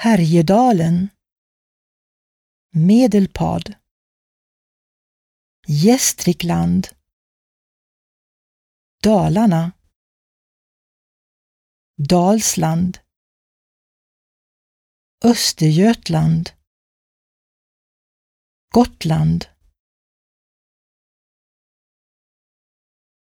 Härjedalen. Medelpad. Gästrikland. Dalarna. Dalsland. Östergötland. Gotland.